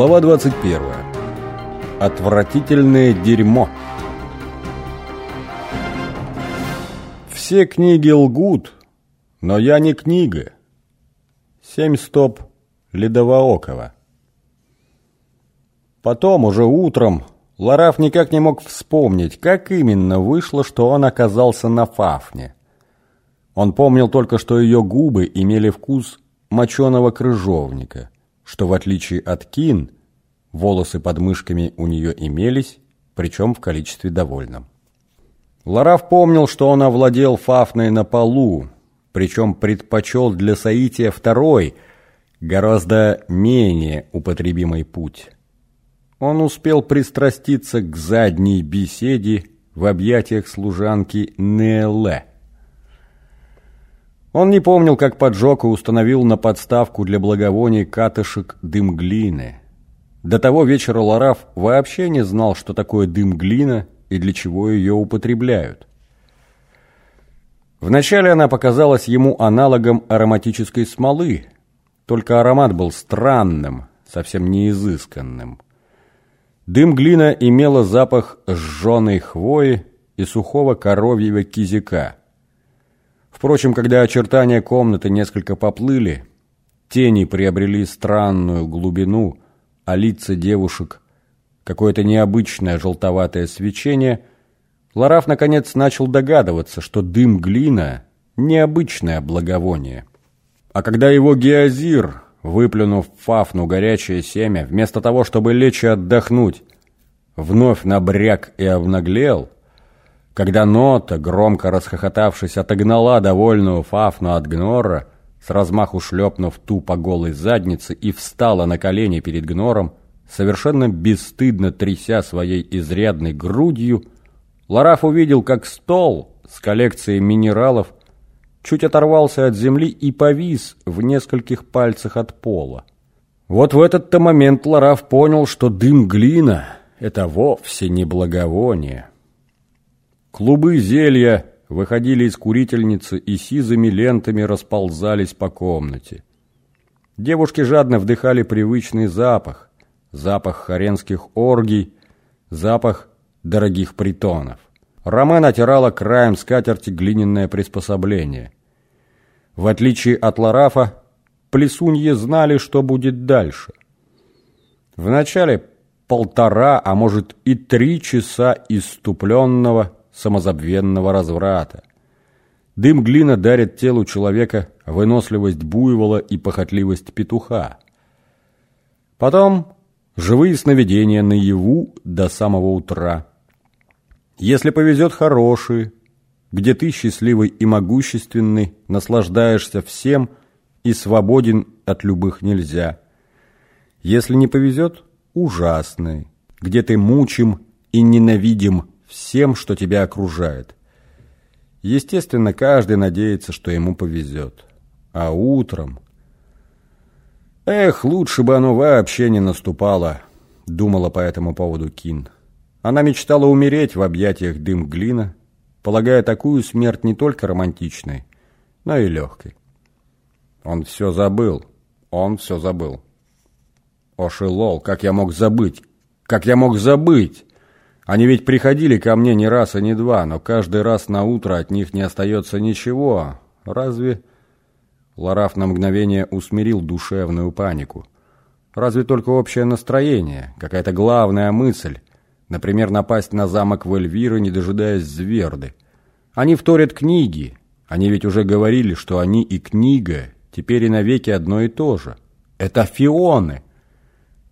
Глава 21. Отвратительное дерьмо. Все книги лгут, но я не книга. Семь стоп Ледовоокова. Потом, уже утром, Лараф никак не мог вспомнить, как именно вышло, что он оказался на Фафне. Он помнил только, что ее губы имели вкус моченого крыжовника, что в отличие от Кин, волосы под мышками у нее имелись, причем в количестве довольном. Лараф помнил, что он овладел Фафной на полу, причем предпочел для соития второй, гораздо менее употребимый путь он успел пристраститься к задней беседе в объятиях служанки Нелле. Он не помнил, как поджег и установил на подставку для благовоний катышек дым глины. До того вечера Лараф вообще не знал, что такое дым глина и для чего ее употребляют. Вначале она показалась ему аналогом ароматической смолы, только аромат был странным, совсем неизысканным. Дым глина имела запах сжженной хвои и сухого коровьего кизика. Впрочем, когда очертания комнаты несколько поплыли, тени приобрели странную глубину, а лица девушек какое-то необычное желтоватое свечение, Лараф наконец начал догадываться, что дым глина – необычное благовоние. А когда его геозир выплюнув фафну горячее семя, вместо того, чтобы лечь и отдохнуть, вновь набряк и обнаглел, когда нота, громко расхохотавшись, отогнала довольную фафну от гнора, с размаху шлепнув ту по голой заднице и встала на колени перед гнором, совершенно бесстыдно тряся своей изрядной грудью, Лараф увидел, как стол с коллекцией минералов чуть оторвался от земли и повис в нескольких пальцах от пола. Вот в этот-то момент Лараф понял, что дым глина — это вовсе не благовоние. Клубы зелья выходили из курительницы и сизыми лентами расползались по комнате. Девушки жадно вдыхали привычный запах, запах харенских оргий, запах дорогих притонов. Ромен отирала краем скатерти глиняное приспособление. В отличие от Ларафа, плесуньи знали, что будет дальше. Вначале полтора, а может и три часа иступленного самозабвенного разврата. Дым глина дарит телу человека выносливость буйвола и похотливость петуха. Потом живые сновидения наяву до самого утра – если повезет хорошие, где ты счастливый и могущественный, наслаждаешься всем и свободен от любых нельзя. Если не повезет, ужасный, где ты мучим и ненавидим всем, что тебя окружает. Естественно, каждый надеется, что ему повезет. А утром... Эх, лучше бы оно вообще не наступало, думала по этому поводу Кин. Она мечтала умереть в объятиях дым глина, полагая такую смерть не только романтичной, но и легкой. Он все забыл, он все забыл. Ошелол, как я мог забыть? Как я мог забыть? Они ведь приходили ко мне не раз и не два, но каждый раз на утро от них не остается ничего. Разве... Лараф на мгновение усмирил душевную панику. Разве только общее настроение, какая-то главная мысль, Например, напасть на замок в Эльвира, не дожидаясь Зверды. Они вторят книги. Они ведь уже говорили, что они и книга теперь и навеки одно и то же. Это фионы.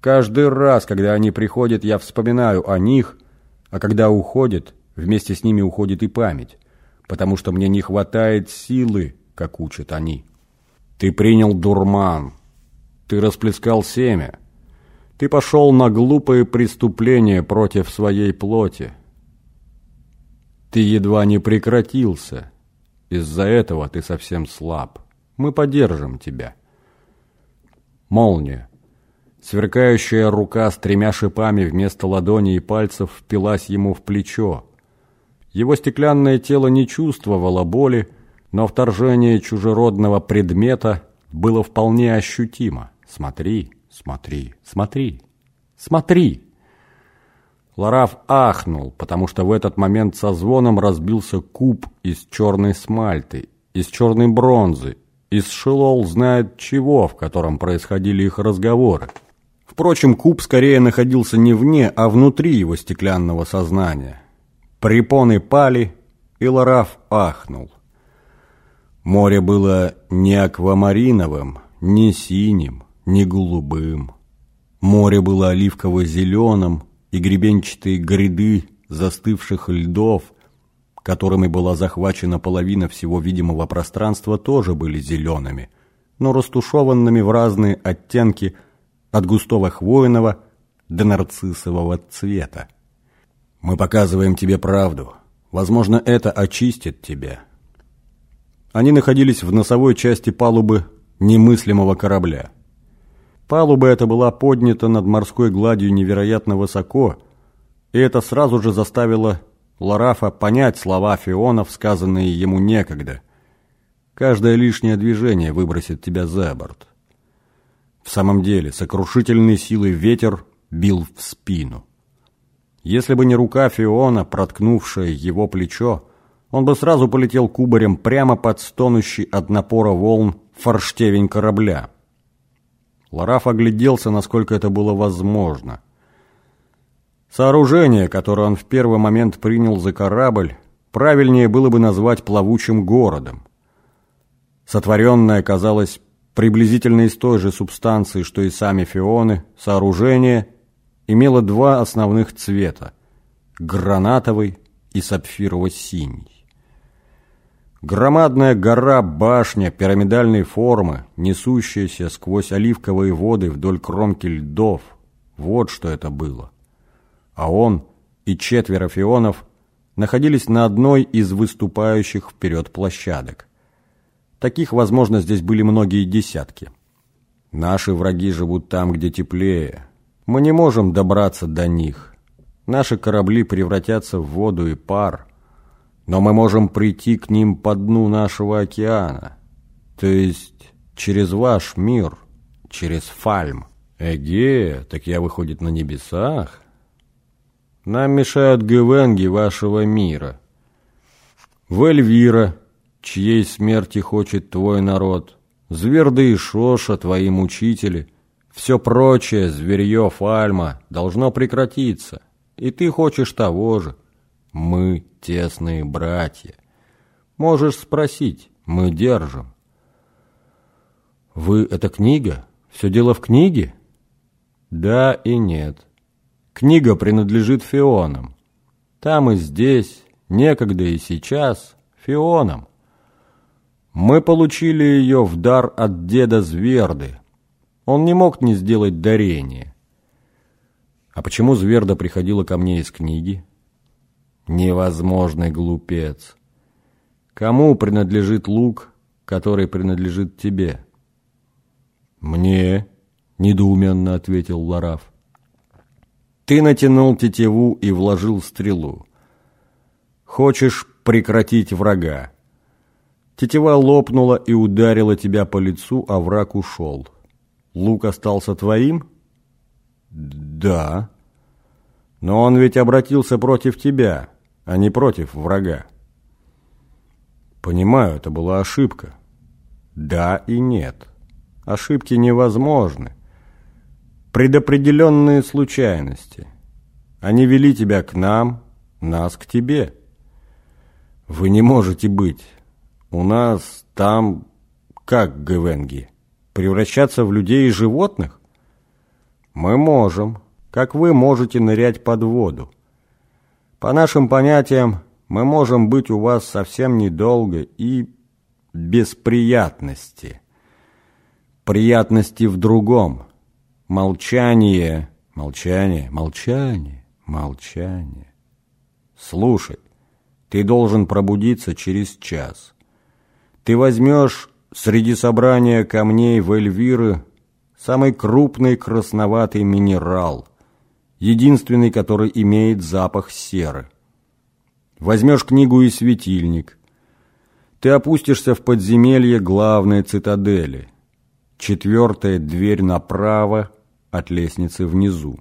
Каждый раз, когда они приходят, я вспоминаю о них, а когда уходят, вместе с ними уходит и память, потому что мне не хватает силы, как учат они. Ты принял дурман. Ты расплескал семя. Ты пошел на глупые преступления против своей плоти. Ты едва не прекратился. Из-за этого ты совсем слаб. Мы поддержим тебя. Молния. Сверкающая рука с тремя шипами вместо ладони и пальцев впилась ему в плечо. Его стеклянное тело не чувствовало боли, но вторжение чужеродного предмета было вполне ощутимо. Смотри. Смотри, смотри. Смотри!» Лараф ахнул, потому что в этот момент со звоном разбился куб из черной смальты, из черной бронзы, из шелол знает чего, в котором происходили их разговоры. Впрочем, куб скорее находился не вне, а внутри его стеклянного сознания. Препоны пали, и Лараф ахнул. Море было не аквамариновым, не синим, не голубым. Море было оливково-зеленым, и гребенчатые гряды застывших льдов, которыми была захвачена половина всего видимого пространства, тоже были зелеными, но растушеванными в разные оттенки от густого хвойного до нарциссового цвета. Мы показываем тебе правду. Возможно, это очистит тебя. Они находились в носовой части палубы немыслимого корабля. Палуба эта была поднята над морской гладью невероятно высоко, и это сразу же заставило Ларафа понять слова Фионов, сказанные ему некогда. Каждое лишнее движение выбросит тебя за борт. В самом деле, сокрушительной силой ветер бил в спину. Если бы не рука Фиона, проткнувшая его плечо, он бы сразу полетел кубарем прямо под стонущий от напора волн форштевень корабля. Лараф огляделся, насколько это было возможно. Сооружение, которое он в первый момент принял за корабль, правильнее было бы назвать плавучим городом. Сотворенное казалось приблизительно из той же субстанции, что и сами фионы, сооружение имело два основных цвета – гранатовый и сапфирово-синий. Громадная гора-башня пирамидальной формы, несущаяся сквозь оливковые воды вдоль кромки льдов. Вот что это было. А он и четверо фионов находились на одной из выступающих вперед площадок. Таких, возможно, здесь были многие десятки. Наши враги живут там, где теплее. Мы не можем добраться до них. Наши корабли превратятся в воду и пар – но мы можем прийти к ним по дну нашего океана, то есть через ваш мир, через Фальм. Эге, так я, выходит, на небесах? Нам мешают гвенги вашего мира. В Эльвира, чьей смерти хочет твой народ, Зверды и Шоша, твои мучители, все прочее зверье Фальма должно прекратиться, и ты хочешь того же. Мы тесные братья. Можешь спросить, мы держим. Вы — это книга? Все дело в книге? Да и нет. Книга принадлежит Фионам. Там и здесь, некогда и сейчас, Фионам. Мы получили ее в дар от деда Зверды. Он не мог не сделать дарение. А почему Зверда приходила ко мне из книги? Невозможный глупец. Кому принадлежит лук, который принадлежит тебе? Мне, недоуменно ответил Лараф. Ты натянул тетиву и вложил стрелу. Хочешь прекратить врага. Тетива лопнула и ударила тебя по лицу, а враг ушел. Лук остался твоим? Да. Но он ведь обратился против тебя а не против врага. Понимаю, это была ошибка. Да и нет. Ошибки невозможны. Предопределенные случайности. Они вели тебя к нам, нас к тебе. Вы не можете быть. У нас там, как Гвенги, превращаться в людей и животных? Мы можем, как вы можете нырять под воду. По нашим понятиям, мы можем быть у вас совсем недолго и без приятности. Приятности в другом. Молчание, молчание, молчание, молчание. Слушай, ты должен пробудиться через час. Ты возьмешь среди собрания камней в Эльвиры самый крупный красноватый минерал – единственный, который имеет запах серы. Возьмешь книгу и светильник. Ты опустишься в подземелье главной цитадели. Четвертая дверь направо от лестницы внизу.